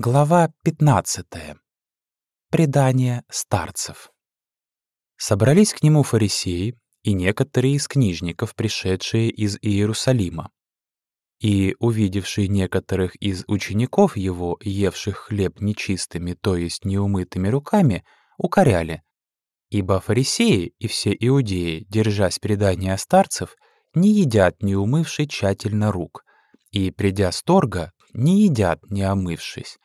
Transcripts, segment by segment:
Глава 15. Предание старцев. Собрались к нему фарисеи и некоторые из книжников, пришедшие из Иерусалима. И, увидевшие некоторых из учеников его, евших хлеб нечистыми, то есть неумытыми руками, укоряли. Ибо фарисеи и все иудеи, держась предания старцев, не едят, не умывши тщательно рук, и, придя с торга, не едят, не омывшись.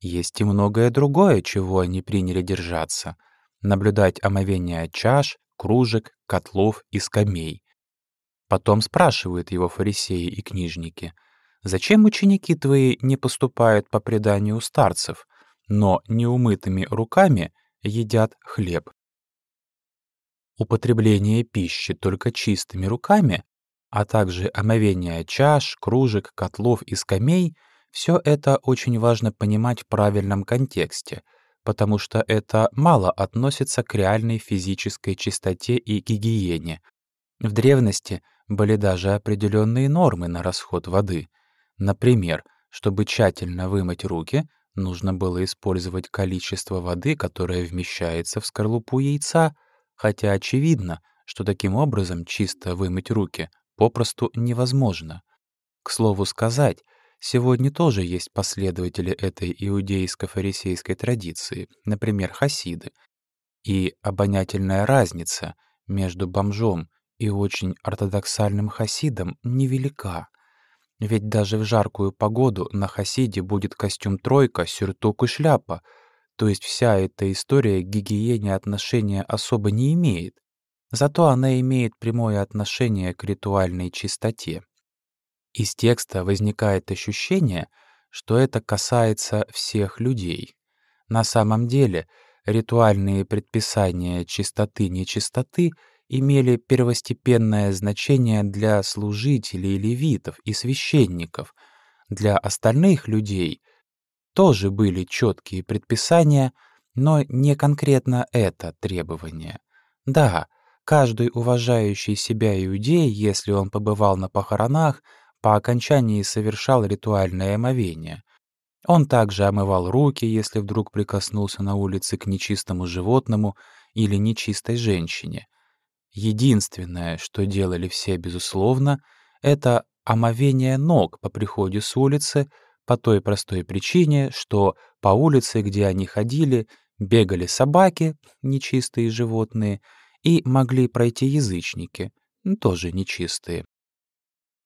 Есть и многое другое, чего они приняли держаться. Наблюдать омовение чаш, кружек, котлов и скамей. Потом спрашивают его фарисеи и книжники, «Зачем ученики твои не поступают по преданию старцев, но неумытыми руками едят хлеб?» Употребление пищи только чистыми руками, а также омовение чаш, кружек, котлов и скамей — все это очень важно понимать в правильном контексте, потому что это мало относится к реальной физической чистоте и гигиене. В древности были даже определенные нормы на расход воды. Например, чтобы тщательно вымыть руки, нужно было использовать количество воды, которое вмещается в скорлупу яйца, хотя очевидно, что таким образом чисто вымыть руки попросту невозможно. К слову сказать, Сегодня тоже есть последователи этой иудейско-фарисейской традиции, например, хасиды. И обонятельная разница между бомжом и очень ортодоксальным хасидом невелика. Ведь даже в жаркую погоду на хасиде будет костюм тройка, сюртук и шляпа, то есть вся эта история к гигиене отношения особо не имеет. Зато она имеет прямое отношение к ритуальной чистоте. Из текста возникает ощущение, что это касается всех людей. На самом деле ритуальные предписания чистоты-нечистоты имели первостепенное значение для служителей левитов и священников. Для остальных людей тоже были четкие предписания, но не конкретно это требование. Да, каждый уважающий себя иудей, если он побывал на похоронах, по окончании совершал ритуальное омовение. Он также омывал руки, если вдруг прикоснулся на улице к нечистому животному или нечистой женщине. Единственное, что делали все, безусловно, это омовение ног по приходе с улицы по той простой причине, что по улице, где они ходили, бегали собаки, нечистые животные, и могли пройти язычники, тоже нечистые.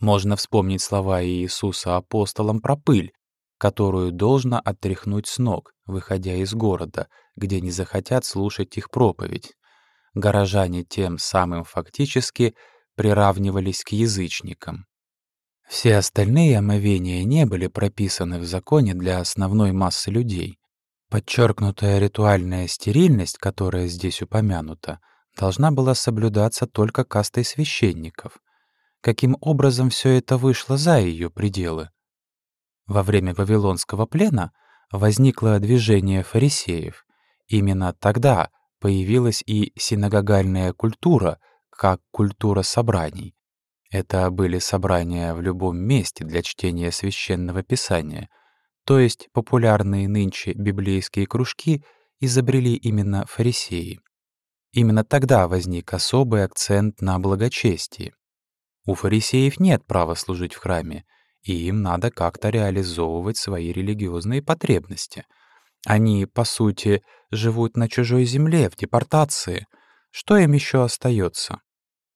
Можно вспомнить слова Иисуса апостолам про пыль, которую должно оттряхнуть с ног, выходя из города, где не захотят слушать их проповедь. Горожане тем самым фактически приравнивались к язычникам. Все остальные омовения не были прописаны в законе для основной массы людей. Подчеркнутая ритуальная стерильность, которая здесь упомянута, должна была соблюдаться только кастой священников — каким образом все это вышло за ее пределы. Во время Вавилонского плена возникло движение фарисеев. Именно тогда появилась и синагогальная культура, как культура собраний. Это были собрания в любом месте для чтения священного писания, то есть популярные нынче библейские кружки изобрели именно фарисеи. Именно тогда возник особый акцент на благочестии. У фарисеев нет права служить в храме, и им надо как-то реализовывать свои религиозные потребности. Они, по сути, живут на чужой земле, в депортации. Что им еще остается?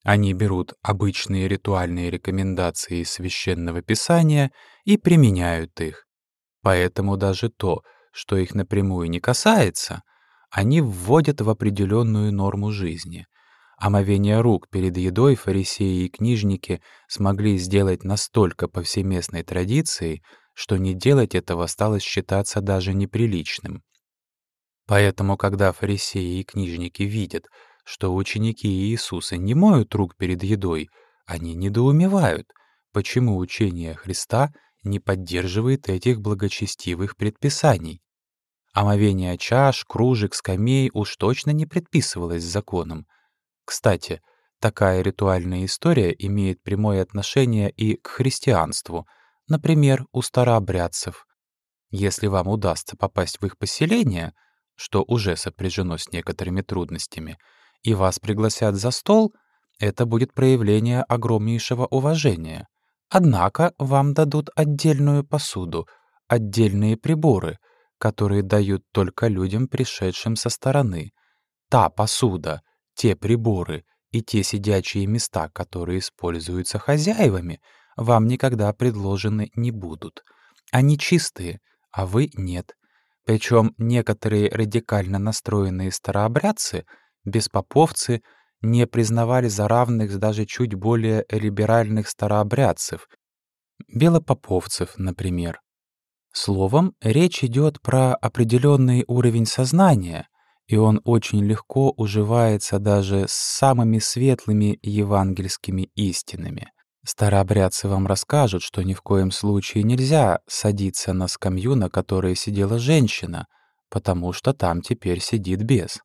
Они берут обычные ритуальные рекомендации священного писания и применяют их. Поэтому даже то, что их напрямую не касается, они вводят в определенную норму жизни — Омовение рук перед едой фарисеи и книжники смогли сделать настолько повсеместной традицией, что не делать этого стало считаться даже неприличным. Поэтому, когда фарисеи и книжники видят, что ученики Иисуса не моют рук перед едой, они недоумевают, почему учение Христа не поддерживает этих благочестивых предписаний. Омовение чаш, кружек, скамей уж точно не предписывалось законом, кстати, такая ритуальная история имеет прямое отношение и к христианству, например, у старообрядцев. Если вам удастся попасть в их поселение, что уже сопряжено с некоторыми трудностями, и вас пригласят за стол, это будет проявление огромнейшего уважения. Однако вам дадут отдельную посуду, отдельные приборы, которые дают только людям, пришедшим со стороны. Та посуда, те приборы и те сидячие места, которые используются хозяевами, вам никогда предложены не будут. Они чистые, а вы нет. Причем некоторые радикально настроенные старообрядцы, беспоповцы, не признавали за равных даже чуть более либеральных старообрядцев, белопоповцев, например. Словом, речь идет про определенный уровень сознания, и он очень легко уживается даже с самыми светлыми евангельскими истинами. Старообрядцы вам расскажут, что ни в коем случае нельзя садиться на скамью, на которой сидела женщина, потому что там теперь сидит бес.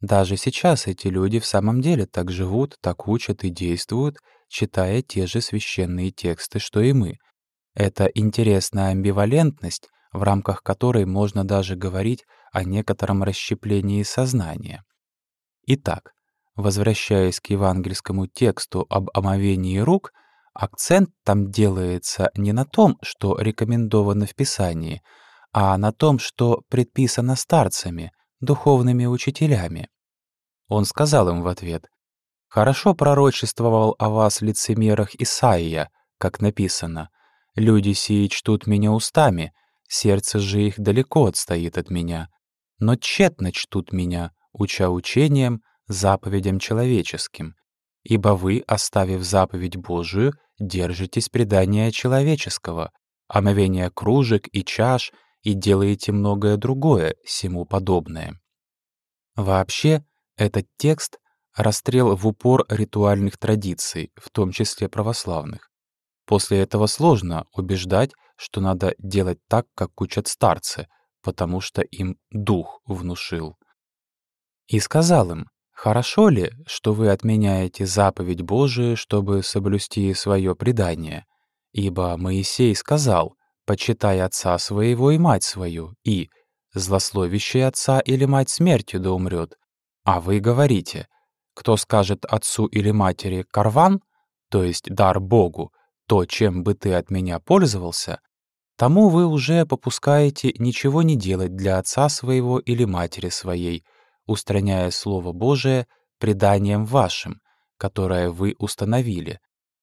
Даже сейчас эти люди в самом деле так живут, так учат и действуют, читая те же священные тексты, что и мы. Это интересная амбивалентность, в рамках которой можно даже говорить о некотором расщеплении сознания. Итак, возвращаясь к евангельскому тексту об омовении рук, акцент там делается не на том, что рекомендовано в Писании, а на том, что предписано старцами, духовными учителями. Он сказал им в ответ, «Хорошо пророчествовал о вас лицемерах Исаия, как написано, «Люди сии чтут меня устами, сердце же их далеко отстоит от меня, но тщетно чтут меня, уча учением, заповедям человеческим. Ибо вы, оставив заповедь Божию, держитесь предания человеческого, омовения кружек и чаш, и делаете многое другое, сему подобное». Вообще, этот текст — расстрел в упор ритуальных традиций, в том числе православных. После этого сложно убеждать, что надо делать так, как учат старцы, потому что им дух внушил. И сказал им, «Хорошо ли, что вы отменяете заповедь Божию, чтобы соблюсти свое предание? Ибо Моисей сказал, почитай отца своего и мать свою, и злословящий отца или мать смертью да умрет, а вы говорите, кто скажет отцу или матери «карван», то есть дар Богу, то, чем бы ты от меня пользовался, тому вы уже попускаете ничего не делать для отца своего или матери своей, устраняя Слово Божие преданием вашим, которое вы установили,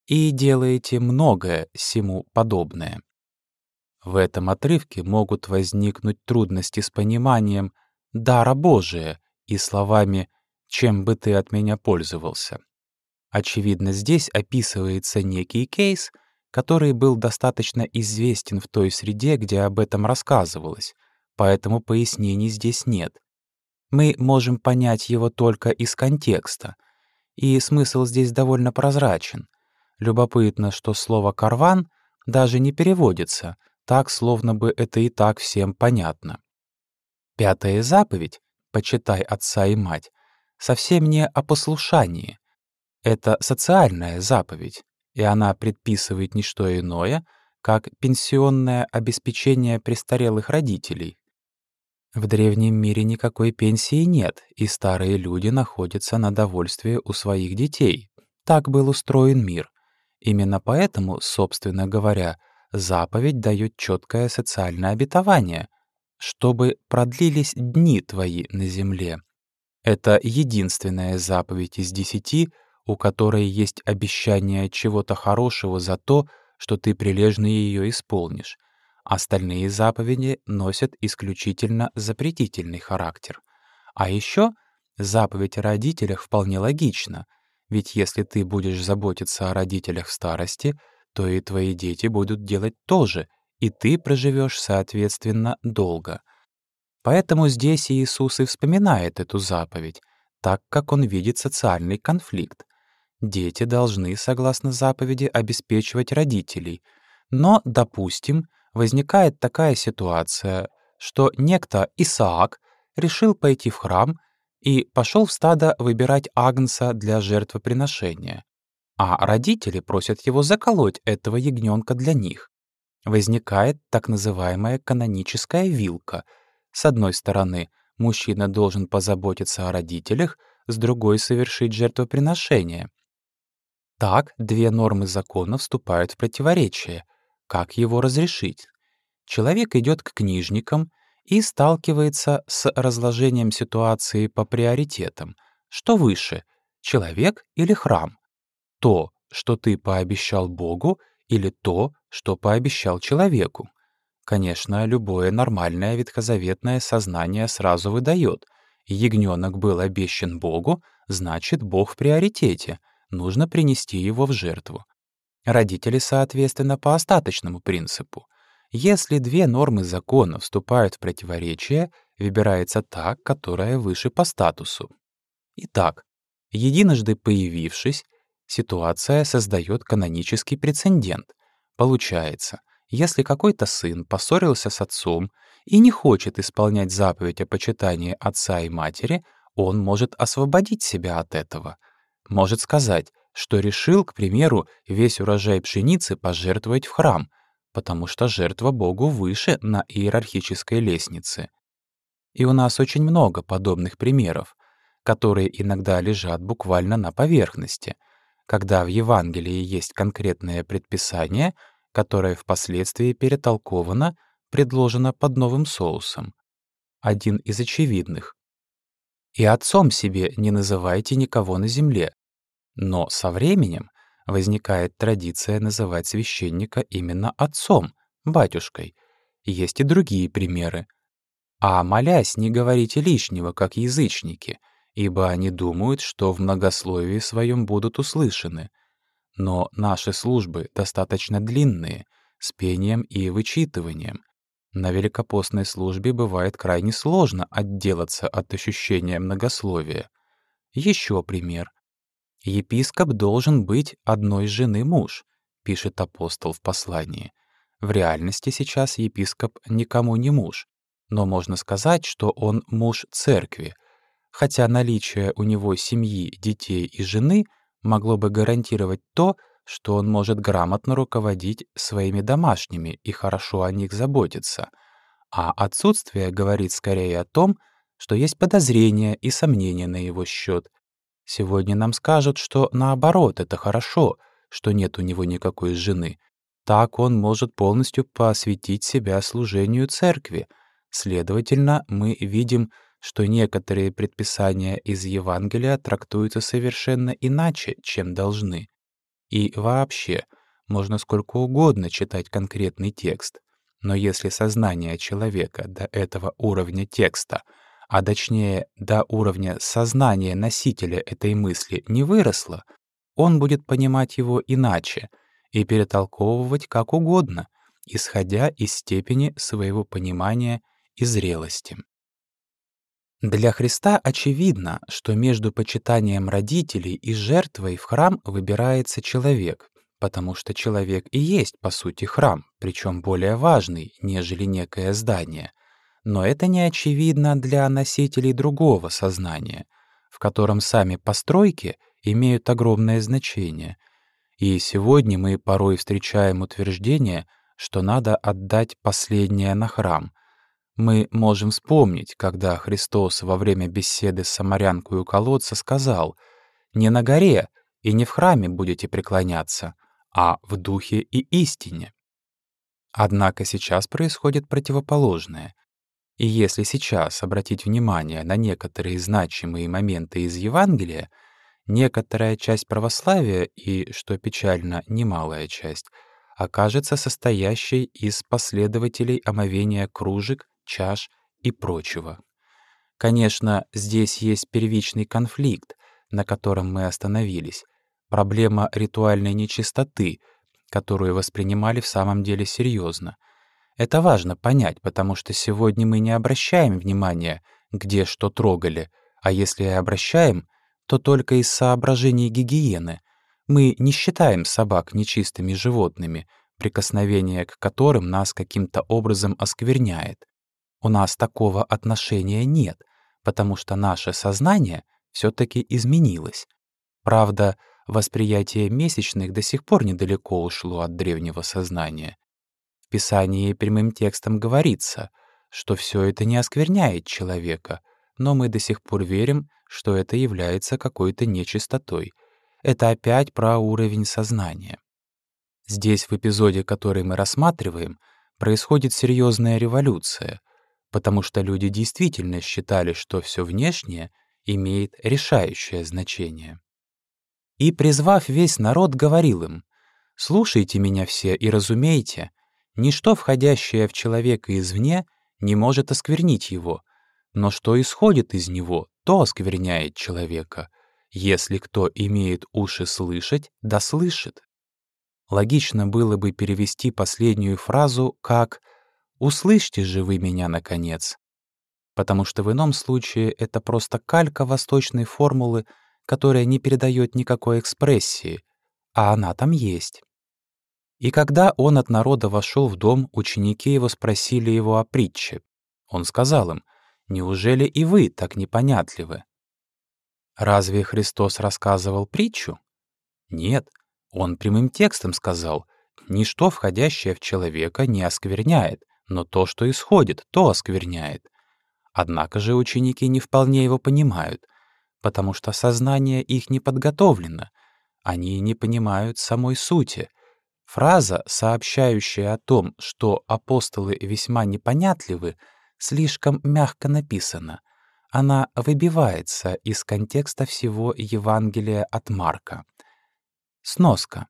и делаете многое сему подобное. В этом отрывке могут возникнуть трудности с пониманием дара Божия и словами «чем бы ты от меня пользовался». Очевидно, здесь описывается некий кейс, который был достаточно известен в той среде, где об этом рассказывалось, поэтому пояснений здесь нет. Мы можем понять его только из контекста, и смысл здесь довольно прозрачен. Любопытно, что слово «карван» даже не переводится, так, словно бы это и так всем понятно. Пятая заповедь «почитай отца и мать» совсем не о послушании. Это социальная заповедь, и она предписывает не что иное, как пенсионное обеспечение престарелых родителей. В древнем мире никакой пенсии нет, и старые люди находятся на довольствие у своих детей. Так был устроен мир. Именно поэтому, собственно говоря, заповедь дает четкое социальное обетование — чтобы продлились дни твои на земле. Это единственная заповедь из десяти, у которой есть обещание чего-то хорошего за то, что ты прилежно ее исполнишь. Остальные заповеди носят исключительно запретительный характер. А еще заповедь о родителях вполне логична, ведь если ты будешь заботиться о родителях в старости, то и твои дети будут делать то же — и ты проживешь, соответственно, долго. Поэтому здесь Иисус и вспоминает эту заповедь, так как он видит социальный конфликт. Дети должны, согласно заповеди, обеспечивать родителей. Но, допустим, возникает такая ситуация, что некто Исаак решил пойти в храм и пошел в стадо выбирать агнца для жертвоприношения. А родители просят его заколоть этого ягненка для них. возникает так называемая каноническая вилка. С одной стороны, мужчина должен позаботиться о родителях, с другой — совершить жертвоприношение. Так две нормы закона вступают в противоречие. Как его разрешить? Человек идет к книжникам и сталкивается с разложением ситуации по приоритетам. Что выше — человек или храм? То, что ты пообещал Богу, или то, что пообещал человеку. Конечно, любое нормальное ветхозаветное сознание сразу выдает. Ягненок был обещан Богу, значит, Бог в приоритете, нужно принести его в жертву. Родители, соответственно, по остаточному принципу. Если две нормы закона вступают в противоречие, выбирается та, которая выше по статусу. Итак, единожды появившись, ситуация создает канонический прецедент. Получается, если какой-то сын поссорился с отцом и не хочет исполнять заповедь о почитании отца и матери, он может освободить себя от этого. Может сказать, что решил, к примеру, весь урожай пшеницы пожертвовать в храм, потому что жертва Богу выше на иерархической лестнице. И у нас очень много подобных примеров, которые иногда лежат буквально на поверхности — когда в Евангелии есть конкретное предписание, которое впоследствии перетолковано, предложено под новым соусом. Один из очевидных. «И отцом себе не называйте никого на земле». Но со временем возникает традиция называть священника именно отцом, батюшкой. Есть и другие примеры. А молясь, не говорите лишнего, как язычники — ибо они думают, что в многословии своем будут услышаны. Но наши службы достаточно длинные, с пением и вычитыванием. На великопостной службе бывает крайне сложно отделаться от ощущения многословия. Еще пример. «Епископ должен быть одной жены муж», — пишет апостол в послании. В реальности сейчас епископ никому не муж, но можно сказать, что он муж церкви, хотя наличие у него семьи, детей и жены могло бы гарантировать то, что он может грамотно руководить своими домашними и хорошо о них заботиться. А отсутствие говорит скорее о том, что есть подозрения и сомнения на его счет. Сегодня нам скажут, что наоборот, это хорошо, что нет у него никакой жены. Так он может полностью посвятить себя служению церкви. Следовательно, мы видим, что некоторые предписания из Евангелия трактуются совершенно иначе, чем должны. И вообще, можно сколько угодно читать конкретный текст, но если сознание человека до этого уровня текста, а точнее до уровня сознания носителя этой мысли не выросло, он будет понимать его иначе и перетолковывать как угодно, исходя из степени своего понимания и зрелости. Для Христа очевидно, что между почитанием родителей и жертвой в храм выбирается человек, потому что человек и есть, по сути, храм, причем более важный, нежели некое здание. Но это не очевидно для носителей другого сознания, в котором сами постройки имеют огромное значение. И сегодня мы порой встречаем утверждение, что надо отдать последнее на храм — мы можем вспомнить, когда Христос во время беседы с самарянкой у колодца сказал «Не на горе и не в храме будете преклоняться, а в духе и истине». Однако сейчас происходит противоположное. И если сейчас обратить внимание на некоторые значимые моменты из Евангелия, некоторая часть православия и, что печально, немалая часть, окажется состоящей из последователей омовения кружек чаш и прочего. Конечно, здесь есть первичный конфликт, на котором мы остановились, проблема ритуальной нечистоты, которую воспринимали в самом деле серьезно. Это важно понять, потому что сегодня мы не обращаем внимания, где что трогали, а если и обращаем, то только из соображений гигиены. Мы не считаем собак нечистыми животными, прикосновение к которым нас каким-то образом оскверняет. У нас такого отношения нет, потому что наше сознание все таки изменилось. Правда, восприятие месячных до сих пор недалеко ушло от древнего сознания. Писании прямым текстом говорится, что все это не оскверняет человека, но мы до сих пор верим, что это является какой-то нечистотой. Это опять про уровень сознания. Здесь, в эпизоде, который мы рассматриваем, происходит серьезная революция, потому что люди действительно считали, что все внешнее имеет решающее значение. И, призвав весь народ, говорил им, «Слушайте меня все и разумейте, ничто, входящее в человека извне, не может осквернить его, но что исходит из него, то оскверняет человека. Если кто имеет уши слышать, да слышит. Логично было бы перевести последнюю фразу как «Услышьте же вы меня, наконец», потому что в ином случае это просто калька восточной формулы, которая не передает никакой экспрессии, а она там есть. И когда он от народа вошел в дом, ученики его спросили его о притче. Он сказал им, «Неужели и вы так непонятливы?» Разве Христос рассказывал притчу? Нет, он прямым текстом сказал, «Ничто, входящее в человека, не оскверняет, но то, что исходит, то оскверняет». Однако же ученики не вполне его понимают, потому что сознание их не подготовлено, они не понимают самой сути. Фраза, сообщающая о том, что апостолы весьма непонятливы, слишком мягко написана. Она выбивается из контекста всего Евангелия от Марка. Сноска.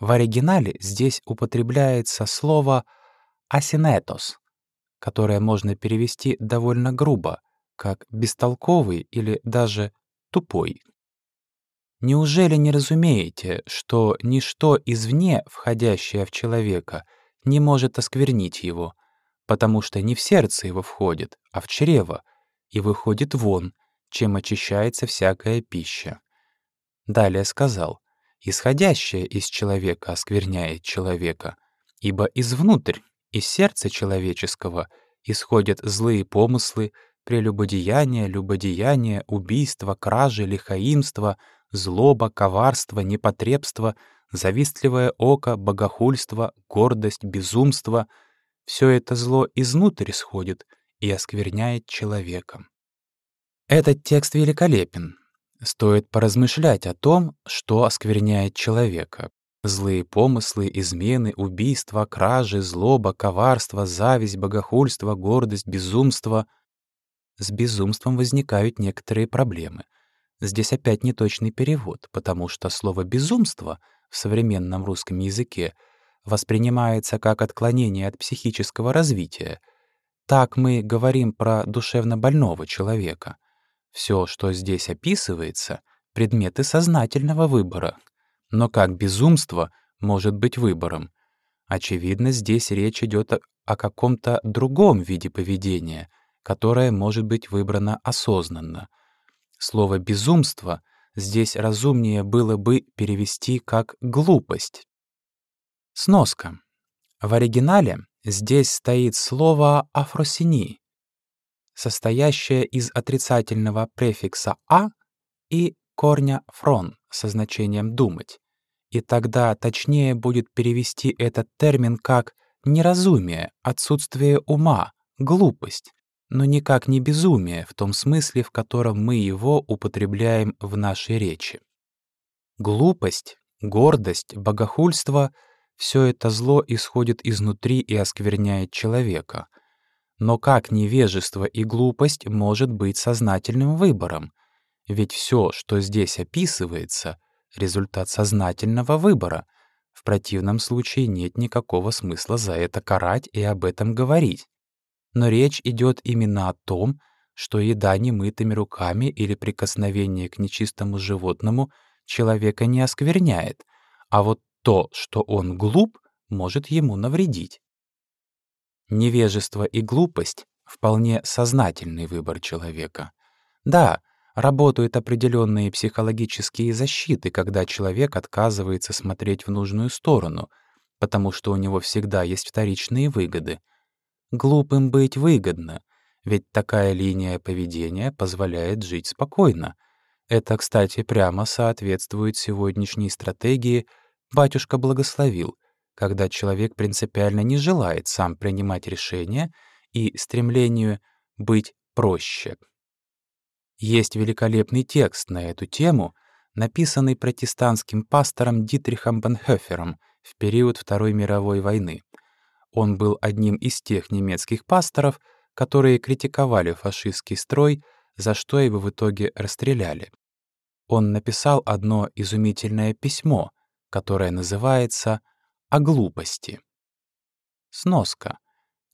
В оригинале здесь употребляется слово «асинетос», которое можно перевести довольно грубо, как «бестолковый» или даже «тупой». Неужели не разумеете, что ничто извне, входящее в человека, не может осквернить его, потому что не в сердце его входит, а в чрево, и выходит вон, чем очищается всякая пища? Далее сказал, исходящее из человека оскверняет человека, ибо извнутрь, из сердца человеческого, исходят злые помыслы, прелюбодеяние, любодеяние, убийство, кражи, лихаимство, злоба, коварство, непотребство, завистливое око, богохульство, гордость, безумство — все это зло изнутрь исходит и оскверняет человека. Этот текст великолепен, Стоит поразмышлять о том, что оскверняет человека. Злые помыслы, измены, убийства, кражи, злоба, коварство, зависть, богохульство, гордость, безумство. С безумством возникают некоторые проблемы. Здесь опять неточный перевод, потому что слово «безумство» в современном русском языке воспринимается как отклонение от психического развития. Так мы говорим про душевно больного человека — все, что здесь описывается, — предметы сознательного выбора. Но как безумство может быть выбором? Очевидно, здесь речь идет о, о каком-то другом виде поведения, которое может быть выбрано осознанно. Слово «безумство» здесь разумнее было бы перевести как «глупость». Сноска. В оригинале здесь стоит слово «афросини», состоящая из отрицательного префикса «а» и корня «фрон» со значением «думать». И тогда точнее будет перевести этот термин как «неразумие», «отсутствие ума», «глупость», но никак не безумие в том смысле, в котором мы его употребляем в нашей речи. Глупость, гордость, богохульство — все это зло исходит изнутри и оскверняет человека — но как невежество и глупость может быть сознательным выбором? Ведь все, что здесь описывается, — результат сознательного выбора. В противном случае нет никакого смысла за это карать и об этом говорить. Но речь идет именно о том, что еда немытыми руками или прикосновение к нечистому животному человека не оскверняет, а вот то, что он глуп, может ему навредить. Невежество и глупость — вполне сознательный выбор человека. Да, работают определенные психологические защиты, когда человек отказывается смотреть в нужную сторону, потому что у него всегда есть вторичные выгоды. Глупым быть выгодно, ведь такая линия поведения позволяет жить спокойно. Это, кстати, прямо соответствует сегодняшней стратегии «батюшка благословил», когда человек принципиально не желает сам принимать решения и стремлению быть проще. Есть великолепный текст на эту тему, написанный протестантским пастором Дитрихом Бенхёфером в период Второй мировой войны. Он был одним из тех немецких пасторов, которые критиковали фашистский строй, за что его в итоге расстреляли. Он написал одно изумительное письмо, которое называется «О глупости». Сноска.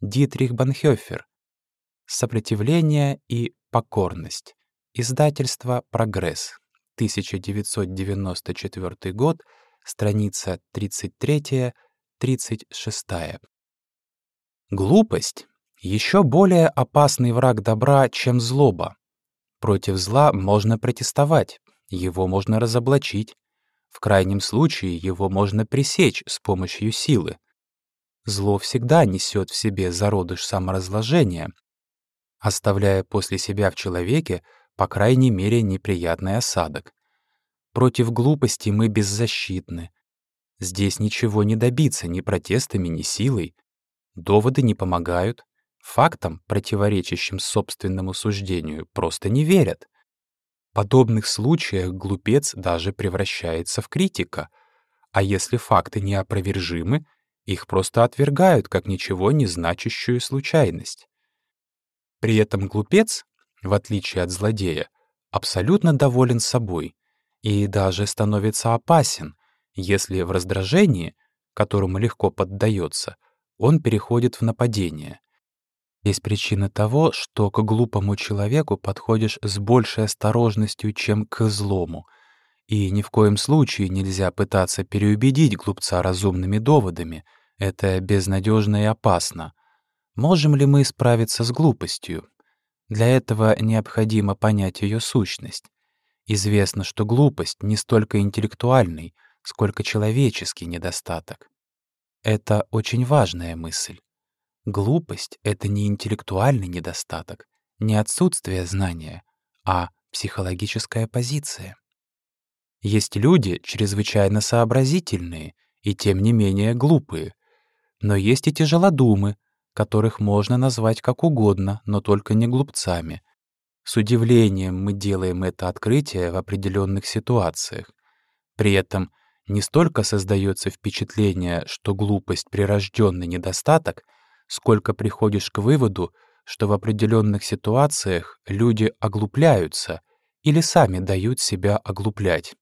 Дитрих Банхёфер. Сопротивление и покорность. Издательство «Прогресс», 1994 год, страница 33-36. Глупость — еще более опасный враг добра, чем злоба. Против зла можно протестовать, его можно разоблачить. В крайнем случае его можно пресечь с помощью силы. Зло всегда несет в себе зародыш саморазложения, оставляя после себя в человеке по крайней мере, неприятный осадок. Против глупости мы беззащитны. Здесь ничего не добиться ни протестами, ни силой. Доводы не помогают. Фактам, противоречащим собственному суждению, просто не верят. В подобных случаях глупец даже превращается в критика. А если факты неопровержимы, их просто отвергают как ничего не значащую случайность. При этом глупец в отличие от злодея, абсолютно доволен собой и даже становится опасен, если в раздражении, которому легко поддается, он переходит в нападение. Есть причина того, что к глупому человеку подходишь с большей осторожностью, чем к злому, и ни в коем случае нельзя пытаться переубедить глупца разумными доводами, это безнадежно и опасно. Можем ли мы справиться с глупостью? Для этого необходимо понять ее сущность. Известно, что глупость не столько интеллектуальный, сколько человеческий недостаток. Это очень важная мысль. Глупость — это не интеллектуальный недостаток, не отсутствие знания, а психологическая позиция. Есть люди чрезвычайно сообразительные и тем не менее глупые, но есть и тяжелодумы, которых можно назвать как угодно, но только не глупцами. С удивлением мы делаем это открытие в определенных ситуациях. При этом не столько создается впечатление, что глупость — прирожденный недостаток, сколько приходишь к выводу, что в определенных ситуациях люди оглупляются или сами дают себя оглуплять.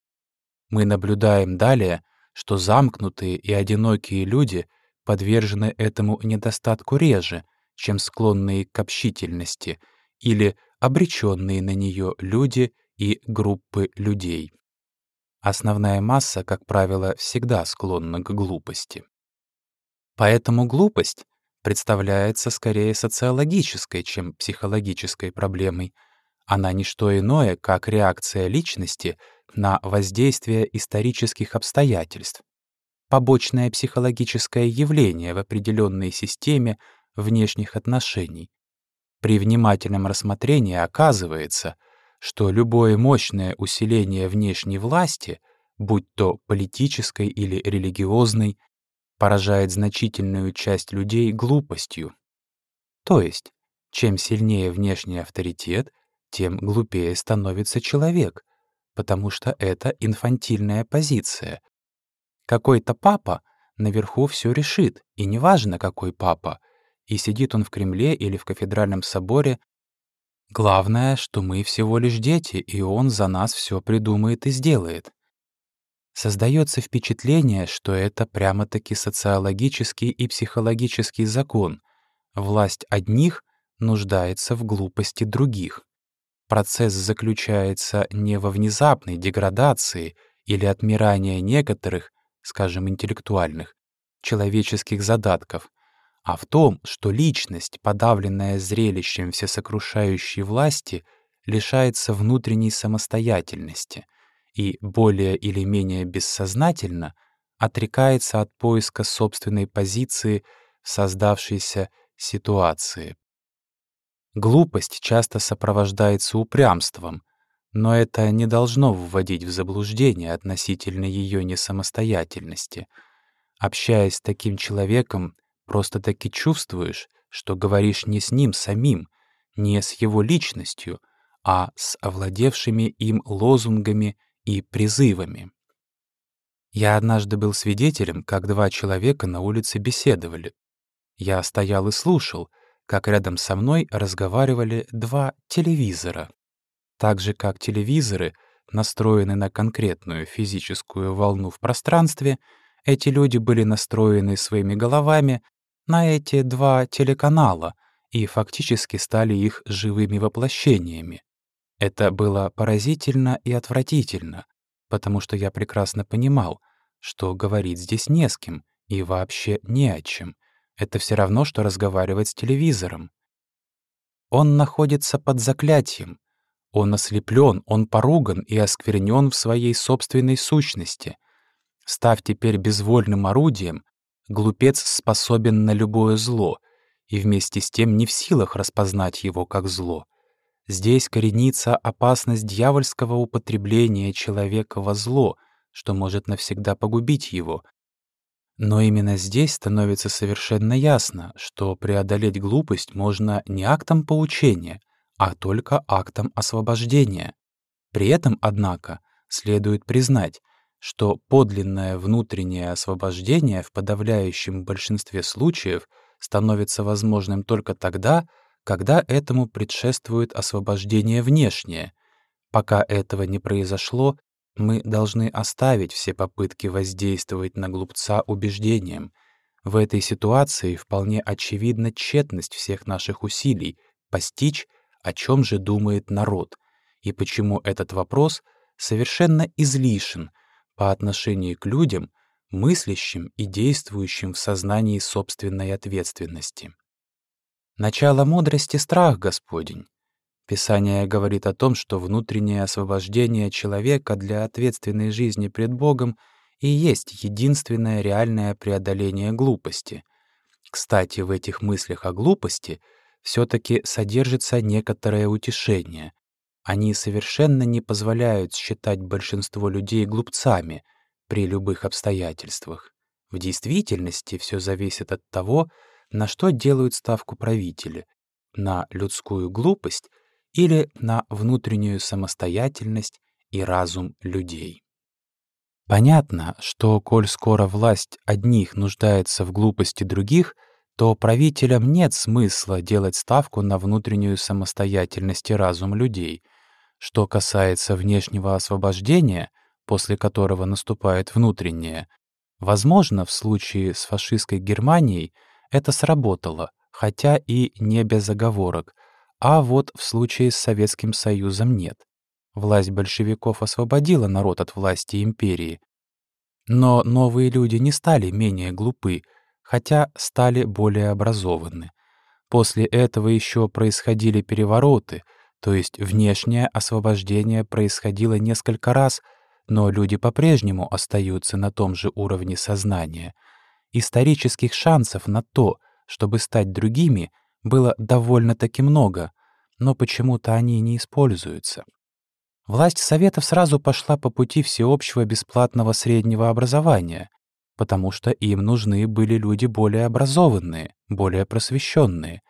Мы наблюдаем далее, что замкнутые и одинокие люди — подвержены этому недостатку реже, чем склонные к общительности или обреченные на нее люди и группы людей. Основная масса, как правило, всегда склонна к глупости. Поэтому глупость представляется скорее социологической, чем психологической проблемой. Она не что иное, как реакция личности на воздействие исторических обстоятельств, побочное психологическое явление в определенной системе внешних отношений. При внимательном рассмотрении оказывается, что любое мощное усиление внешней власти, будь то политической или религиозной, поражает значительную часть людей глупостью. То есть, чем сильнее внешний авторитет, тем глупее становится человек, потому что это инфантильная позиция, какой-то папа наверху все решит, и неважно, какой папа, и сидит он в Кремле или в кафедральном соборе. Главное, что мы всего лишь дети, и он за нас все придумает и сделает. Создается впечатление, что это прямо-таки социологический и психологический закон. Власть одних нуждается в глупости других. Процесс заключается не во внезапной деградации или отмирании некоторых, скажем, интеллектуальных, человеческих задатков, а в том, что личность, подавленная зрелищем всесокрушающей власти, лишается внутренней самостоятельности и более или менее бессознательно отрекается от поиска собственной позиции в создавшейся ситуации. Глупость часто сопровождается упрямством, но это не должно вводить в заблуждение относительно ее несамостоятельности. Общаясь с таким человеком, просто-таки чувствуешь, что говоришь не с ним самим, не с его личностью, а с овладевшими им лозунгами и призывами. Я однажды был свидетелем, как два человека на улице беседовали. Я стоял и слушал, как рядом со мной разговаривали два телевизора. Так же, как телевизоры настроены на конкретную физическую волну в пространстве, эти люди были настроены своими головами на эти два телеканала и фактически стали их живыми воплощениями. Это было поразительно и отвратительно, потому что я прекрасно понимал, что говорить здесь не с кем и вообще не о чем. Это все равно, что разговаривать с телевизором. Он находится под заклятием. Он ослеплен, он поруган и осквернен в своей собственной сущности. Став теперь безвольным орудием, глупец способен на любое зло и вместе с тем не в силах распознать его как зло. Здесь коренится опасность дьявольского употребления человека во зло, что может навсегда погубить его. Но именно здесь становится совершенно ясно, что преодолеть глупость можно не актом поучения, а только актом освобождения. При этом, однако, следует признать, что подлинное внутреннее освобождение в подавляющем большинстве случаев становится возможным только тогда, когда этому предшествует освобождение внешнее. Пока этого не произошло, мы должны оставить все попытки воздействовать на глупца убеждением. В этой ситуации вполне очевидна тщетность всех наших усилий постичь, о чем же думает народ, и почему этот вопрос совершенно излишен по отношению к людям, мыслящим и действующим в сознании собственной ответственности. Начало мудрости — страх Господень. Писание говорит о том, что внутреннее освобождение человека для ответственной жизни пред Богом и есть единственное реальное преодоление глупости. Кстати, в этих мыслях о глупости все таки содержится некоторое утешение. Они совершенно не позволяют считать большинство людей глупцами при любых обстоятельствах. В действительности все зависит от того, на что делают ставку правители? На людскую глупость или на внутреннюю самостоятельность и разум людей? Понятно, что, коль скоро власть одних нуждается в глупости других, то правителям нет смысла делать ставку на внутреннюю самостоятельность и разум людей. Что касается внешнего освобождения, после которого наступает внутреннее, возможно, в случае с фашистской Германией — это сработало, хотя и не без оговорок, а вот в случае с Советским Союзом нет. Власть большевиков освободила народ от власти империи. Но новые люди не стали менее глупы, хотя стали более образованы. После этого еще происходили перевороты, то есть внешнее освобождение происходило несколько раз, но люди по-прежнему остаются на том же уровне сознания — Исторических шансов на то, чтобы стать другими, было довольно-таки много, но почему-то они не используются. Власть Советов сразу пошла по пути всеобщего бесплатного среднего образования, потому что им нужны были люди более образованные, более просвещенные.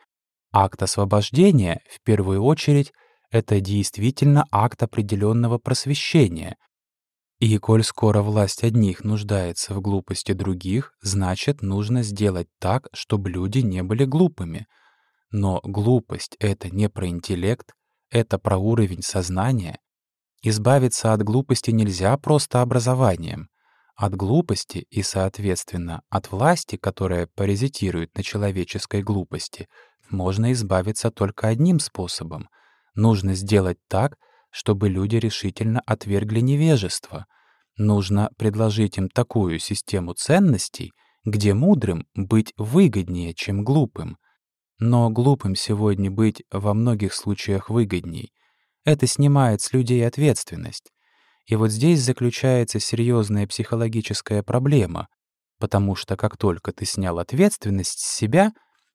Акт освобождения, в первую очередь, это действительно акт определенного просвещения, и коль скоро власть одних нуждается в глупости других, значит, нужно сделать так, чтобы люди не были глупыми. Но глупость — это не про интеллект, это про уровень сознания. Избавиться от глупости нельзя просто образованием. От глупости и, соответственно, от власти, которая паразитирует на человеческой глупости, можно избавиться только одним способом. Нужно сделать так, чтобы люди решительно отвергли невежество. Нужно предложить им такую систему ценностей, где мудрым быть выгоднее, чем глупым. Но глупым сегодня быть во многих случаях выгодней. Это снимает с людей ответственность. И вот здесь заключается серьезная психологическая проблема, потому что как только ты снял ответственность с себя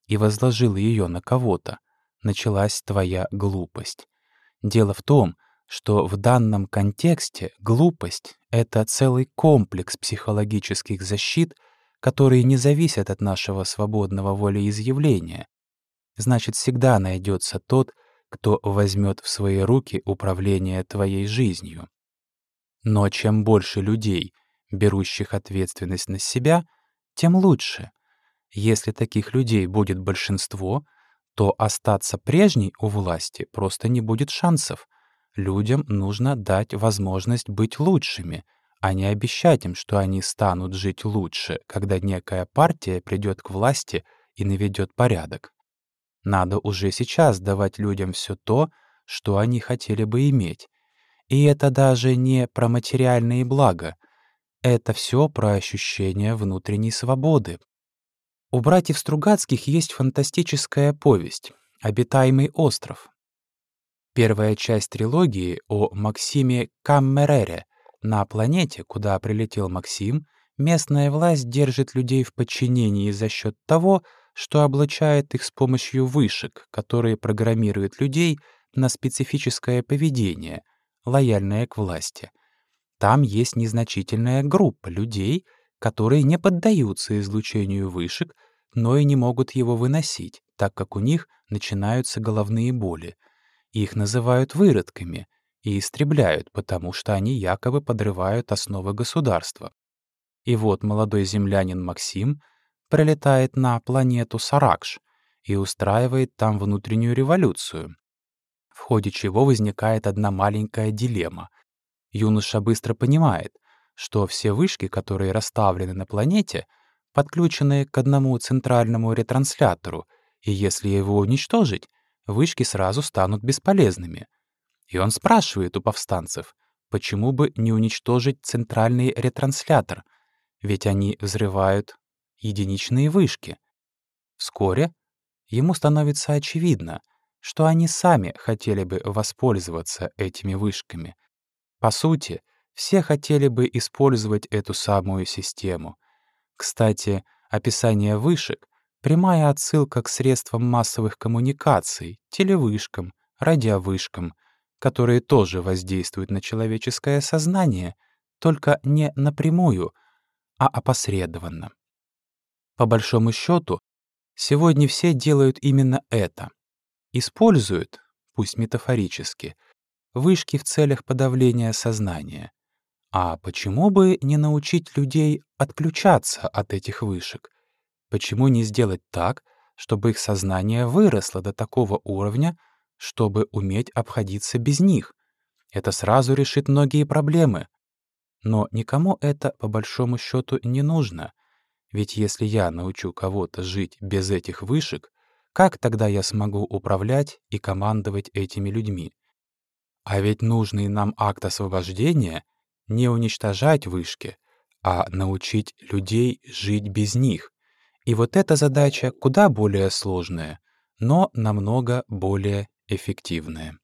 и возложил ее на кого-то, началась твоя глупость. Дело в том, что в данном контексте глупость — это целый комплекс психологических защит, которые не зависят от нашего свободного волеизъявления, значит, всегда найдется тот, кто возьмет в свои руки управление твоей жизнью. Но чем больше людей, берущих ответственность на себя, тем лучше. Если таких людей будет большинство, то остаться прежней у власти просто не будет шансов. Людям нужно дать возможность быть лучшими, а не обещать им, что они станут жить лучше, когда некая партия придет к власти и наведет порядок. Надо уже сейчас давать людям все то, что они хотели бы иметь. И это даже не про материальные блага. Это все про ощущение внутренней свободы, у братьев Стругацких есть фантастическая повесть «Обитаемый остров». Первая часть трилогии о Максиме Каммерере. На планете, куда прилетел Максим, местная власть держит людей в подчинении за счет того, что облачает их с помощью вышек, которые программируют людей на специфическое поведение, лояльное к власти. Там есть незначительная группа людей, которые не поддаются излучению вышек, но и не могут его выносить, так как у них начинаются головные боли. Их называют выродками и истребляют, потому что они якобы подрывают основы государства. И вот молодой землянин Максим прилетает на планету Саракш и устраивает там внутреннюю революцию, в ходе чего возникает одна маленькая дилемма. Юноша быстро понимает, что все вышки, которые расставлены на планете, подключены к одному центральному ретранслятору, и если его уничтожить, вышки сразу станут бесполезными. И он спрашивает у повстанцев, почему бы не уничтожить центральный ретранслятор, ведь они взрывают единичные вышки. Вскоре ему становится очевидно, что они сами хотели бы воспользоваться этими вышками. По сути, все хотели бы использовать эту самую систему. Кстати, описание вышек — прямая отсылка к средствам массовых коммуникаций, телевышкам, радиовышкам, которые тоже воздействуют на человеческое сознание, только не напрямую, а опосредованно. По большому счету, сегодня все делают именно это. Используют, пусть метафорически, вышки в целях подавления сознания. А почему бы не научить людей отключаться от этих вышек? Почему не сделать так, чтобы их сознание выросло до такого уровня, чтобы уметь обходиться без них? Это сразу решит многие проблемы. Но никому это, по большому счету, не нужно. Ведь если я научу кого-то жить без этих вышек, как тогда я смогу управлять и командовать этими людьми? А ведь нужный нам акт освобождения — не уничтожать вышки, а научить людей жить без них. И вот эта задача куда более сложная, но намного более эффективная.